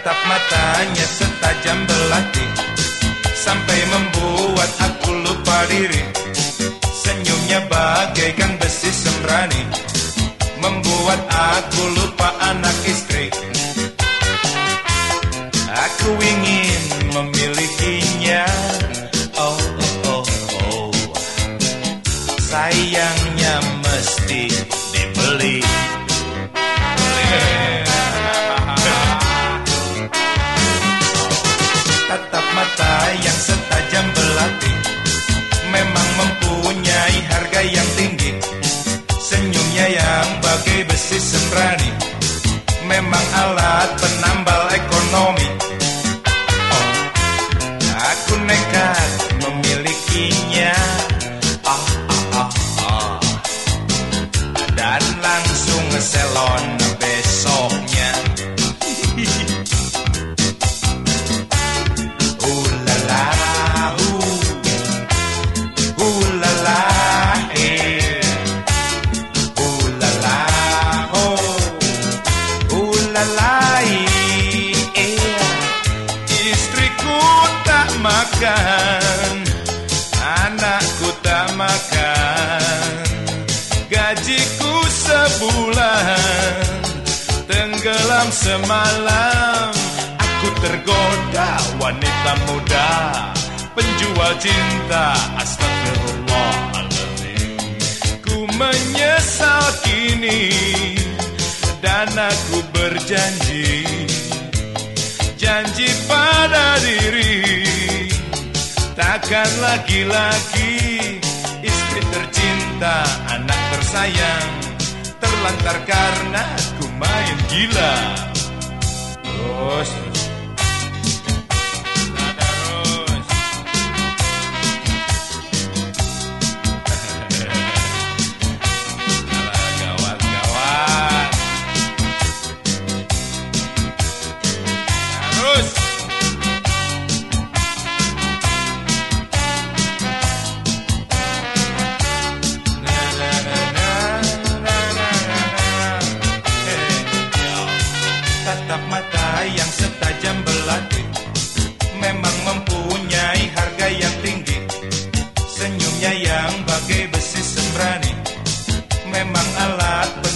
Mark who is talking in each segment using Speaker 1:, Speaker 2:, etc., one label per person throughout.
Speaker 1: matanya setajam belati Sampai membuat aku lupa diri. Senyumnya bagaikan besi sembrani Membuat aku lupa yang setajam belati Memang mempunyai harga yang tinggi. Senyumnya yang bagai besi sembrani Ooh la la, eh. Istriku tak makan, anakku tak makan. Gajiku sebulan, tenggelam semalam. Aku tergoda wanita muda Penjual cinta Astagfirullahaladzim Ku menyesal kini Dan aku berjanji. Janji pada diri. Takkan lagi-lagi Istri tercinta Anak tersayang. Terlantar karena ku main gila. Terus, Memang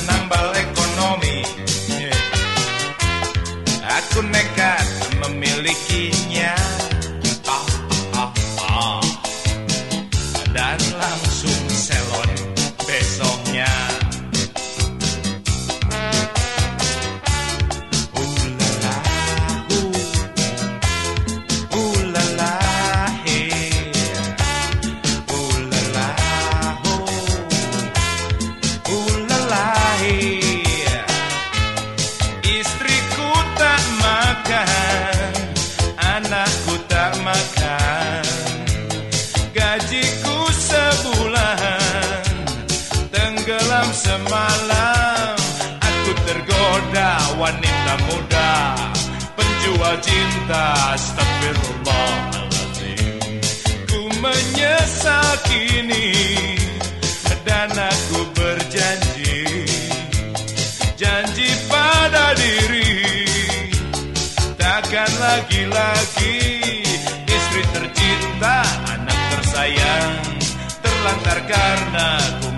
Speaker 1: Gajiku sebulan, tenggelam semalam. Aku tergoda wanita muda, penjual cinta. Astagfirullahaladzim. Ku menyesal kini, dan aku berjanji janji pada diri Takkan lagi-lagi tersayang terlantar karena ku